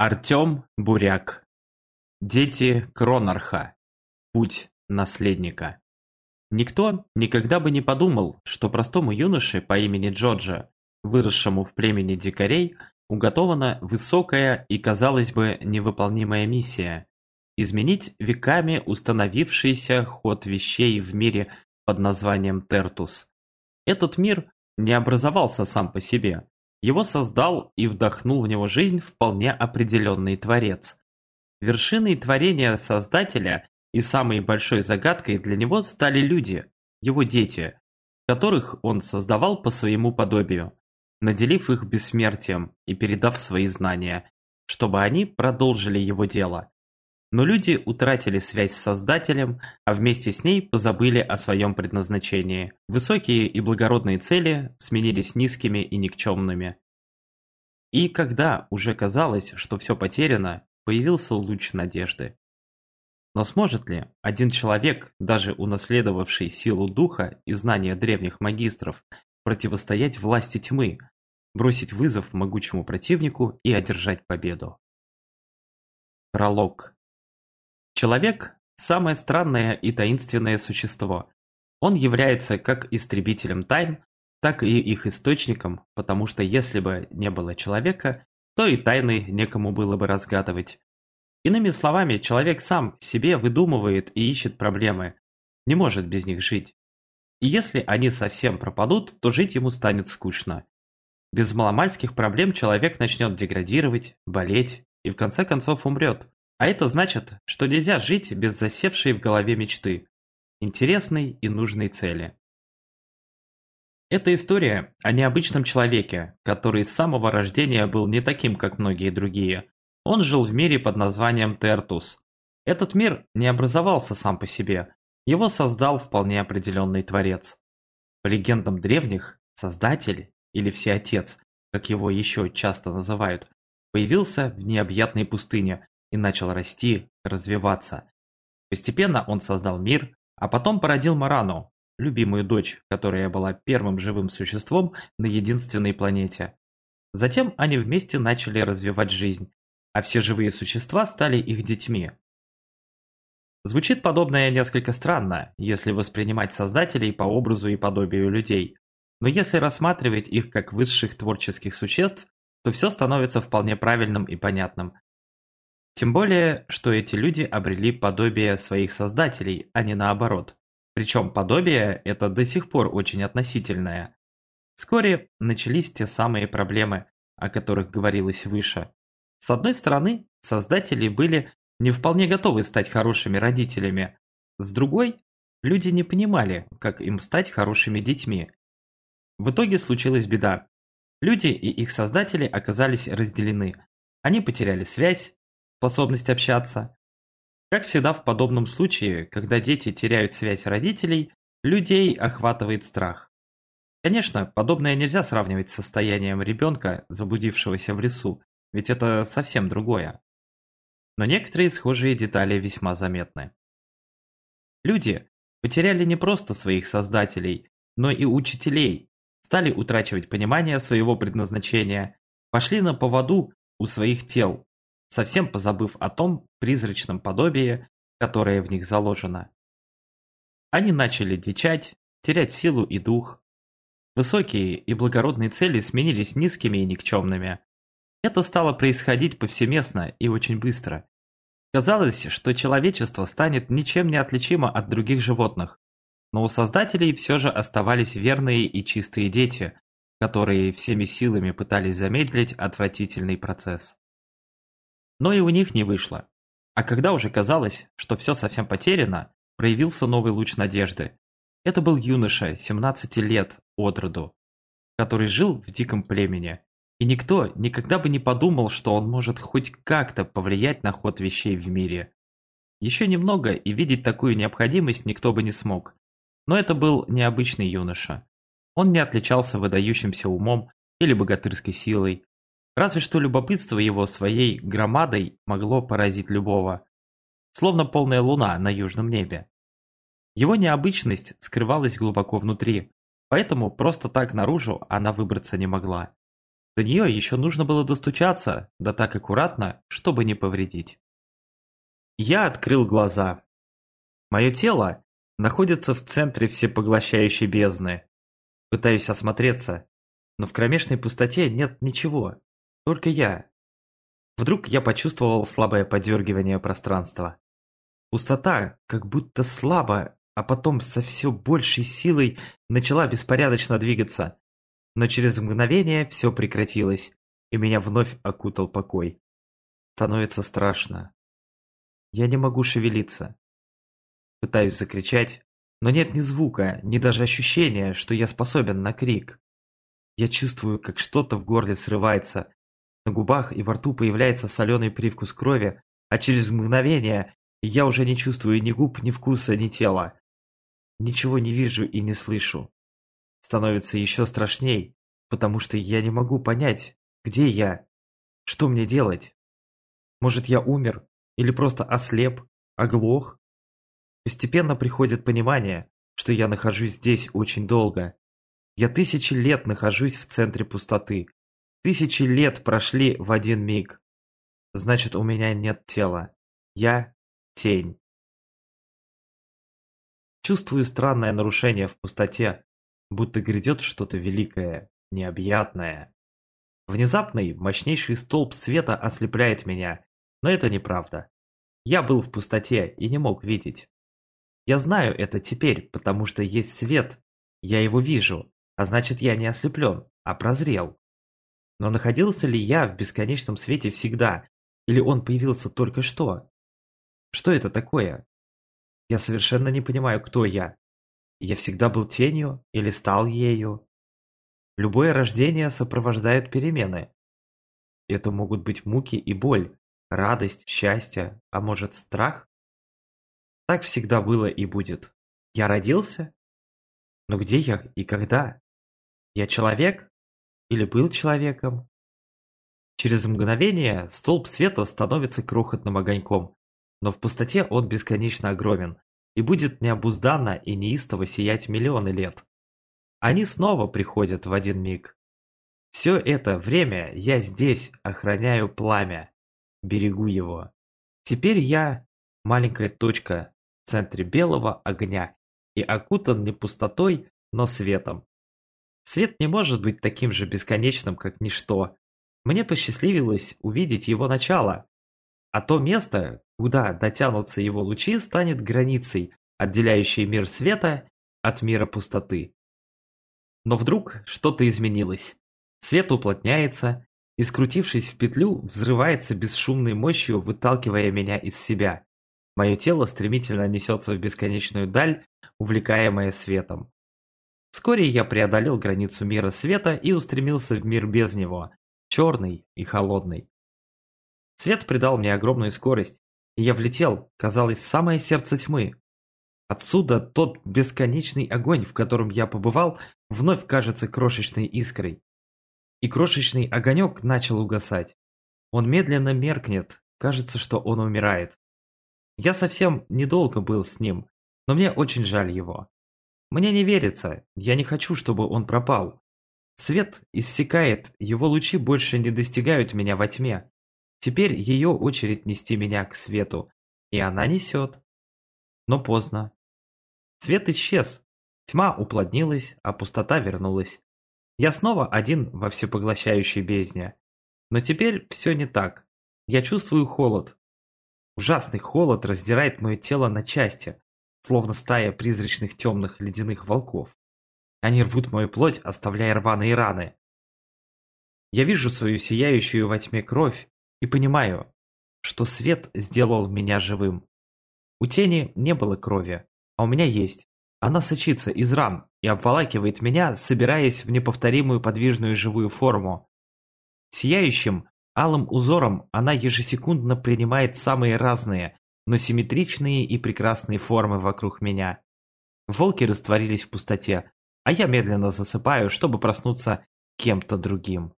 Артем Буряк. Дети Кронарха. Путь наследника. Никто никогда бы не подумал, что простому юноше по имени Джоджа, выросшему в племени дикарей, уготована высокая и, казалось бы, невыполнимая миссия – изменить веками установившийся ход вещей в мире под названием Тертус. Этот мир не образовался сам по себе, его создал и вдохнул в него жизнь вполне определенный Творец. Вершиной творения Создателя и самой большой загадкой для него стали люди, его дети, которых он создавал по своему подобию, наделив их бессмертием и передав свои знания, чтобы они продолжили его дело. Но люди утратили связь с Создателем, а вместе с ней позабыли о своем предназначении. Высокие и благородные цели сменились низкими и никчемными. И когда уже казалось, что все потеряно, появился луч надежды. Но сможет ли один человек, даже унаследовавший силу духа и знания древних магистров, противостоять власти тьмы, бросить вызов могучему противнику и одержать победу? Пролог Человек – самое странное и таинственное существо. Он является как истребителем тайн, так и их источником, потому что если бы не было человека, то и тайны некому было бы разгадывать. Иными словами, человек сам себе выдумывает и ищет проблемы, не может без них жить. И если они совсем пропадут, то жить ему станет скучно. Без маломальских проблем человек начнет деградировать, болеть и в конце концов умрет. А это значит, что нельзя жить без засевшей в голове мечты, интересной и нужной цели. Это история о необычном человеке, который с самого рождения был не таким, как многие другие. Он жил в мире под названием Тертус. Этот мир не образовался сам по себе, его создал вполне определенный творец. По легендам древних, Создатель, или Всеотец, как его еще часто называют, появился в необъятной пустыне, и начал расти, развиваться. Постепенно он создал мир, а потом породил Марану, любимую дочь, которая была первым живым существом на единственной планете. Затем они вместе начали развивать жизнь, а все живые существа стали их детьми. Звучит подобное несколько странно, если воспринимать создателей по образу и подобию людей. Но если рассматривать их как высших творческих существ, то все становится вполне правильным и понятным. Тем более, что эти люди обрели подобие своих создателей, а не наоборот. Причем подобие это до сих пор очень относительное. Вскоре начались те самые проблемы, о которых говорилось выше. С одной стороны, создатели были не вполне готовы стать хорошими родителями. С другой, люди не понимали, как им стать хорошими детьми. В итоге случилась беда. Люди и их создатели оказались разделены. Они потеряли связь, способность общаться. Как всегда в подобном случае, когда дети теряют связь родителей, людей охватывает страх. Конечно, подобное нельзя сравнивать с состоянием ребенка, заблудившегося в лесу, ведь это совсем другое. Но некоторые схожие детали весьма заметны. Люди потеряли не просто своих создателей, но и учителей, стали утрачивать понимание своего предназначения, пошли на поводу у своих тел, совсем позабыв о том призрачном подобии, которое в них заложено. Они начали дичать, терять силу и дух. Высокие и благородные цели сменились низкими и никчемными. Это стало происходить повсеместно и очень быстро. Казалось, что человечество станет ничем не отличимо от других животных, но у создателей все же оставались верные и чистые дети, которые всеми силами пытались замедлить отвратительный процесс. Но и у них не вышло. А когда уже казалось, что все совсем потеряно, проявился новый луч надежды. Это был юноша, 17 лет от роду, который жил в диком племени. И никто никогда бы не подумал, что он может хоть как-то повлиять на ход вещей в мире. Еще немного, и видеть такую необходимость никто бы не смог. Но это был необычный юноша. Он не отличался выдающимся умом или богатырской силой, Разве что любопытство его своей громадой могло поразить любого. Словно полная луна на южном небе. Его необычность скрывалась глубоко внутри, поэтому просто так наружу она выбраться не могла. До нее еще нужно было достучаться, да так аккуратно, чтобы не повредить. Я открыл глаза. Мое тело находится в центре всепоглощающей бездны. Пытаюсь осмотреться, но в кромешной пустоте нет ничего, только я. Вдруг я почувствовал слабое подергивание пространства. Пустота как будто слабо, а потом со все большей силой начала беспорядочно двигаться. Но через мгновение все прекратилось, и меня вновь окутал покой. Становится страшно. Я не могу шевелиться. Пытаюсь закричать, но нет ни звука, ни даже ощущения, что я способен на крик. Я чувствую, как что-то в горле срывается, на губах и во рту появляется соленый привкус крови, а через мгновение я уже не чувствую ни губ, ни вкуса, ни тела. Ничего не вижу и не слышу. Становится еще страшней, потому что я не могу понять, где я, что мне делать. Может, я умер или просто ослеп, оглох? Постепенно приходит понимание, что я нахожусь здесь очень долго. Я тысячи лет нахожусь в центре пустоты. Тысячи лет прошли в один миг. Значит, у меня нет тела. Я Тень. Чувствую странное нарушение в пустоте, будто грядет что-то великое, необъятное. Внезапный, мощнейший столб света ослепляет меня, но это неправда. Я был в пустоте и не мог видеть. Я знаю это теперь, потому что есть свет, я его вижу, а значит я не ослеплен, а прозрел. Но находился ли я в бесконечном свете всегда, или он появился только что? Что это такое? Я совершенно не понимаю, кто я. Я всегда был тенью или стал ею? Любое рождение сопровождает перемены. Это могут быть муки и боль, радость, счастье, а может страх? Так всегда было и будет. Я родился? Но где я и когда? Я человек? Или был человеком? Через мгновение столб света становится крохотным огоньком, но в пустоте он бесконечно огромен и будет необузданно и неистово сиять миллионы лет. Они снова приходят в один миг. Все это время я здесь охраняю пламя, берегу его. Теперь я маленькая точка в центре белого огня и окутан не пустотой, но светом. Свет не может быть таким же бесконечным, как ничто. Мне посчастливилось увидеть его начало, а то место, куда дотянутся его лучи, станет границей, отделяющей мир света от мира пустоты. Но вдруг что-то изменилось. Свет уплотняется и, скрутившись в петлю, взрывается бесшумной мощью, выталкивая меня из себя. Мое тело стремительно несется в бесконечную даль, увлекаемое светом. Вскоре я преодолел границу мира света и устремился в мир без него, черный и холодный. Свет придал мне огромную скорость, и я влетел, казалось, в самое сердце тьмы. Отсюда тот бесконечный огонь, в котором я побывал, вновь кажется крошечной искрой. И крошечный огонек начал угасать. Он медленно меркнет, кажется, что он умирает. Я совсем недолго был с ним, но мне очень жаль его. Мне не верится, я не хочу, чтобы он пропал. Свет иссякает, его лучи больше не достигают меня во тьме. Теперь ее очередь нести меня к свету, и она несет. Но поздно. Свет исчез, тьма уплотнилась, а пустота вернулась. Я снова один во всепоглощающей бездне. Но теперь все не так. Я чувствую холод. Ужасный холод раздирает мое тело на части, словно стая призрачных темных ледяных волков. Они рвут мою плоть, оставляя рваные раны. Я вижу свою сияющую во тьме кровь и понимаю, что свет сделал меня живым. У тени не было крови, а у меня есть. Она сочится из ран и обволакивает меня, собираясь в неповторимую подвижную живую форму. Сияющим, алым узором она ежесекундно принимает самые разные, но симметричные и прекрасные формы вокруг меня. Волки растворились в пустоте, а я медленно засыпаю, чтобы проснуться кем-то другим.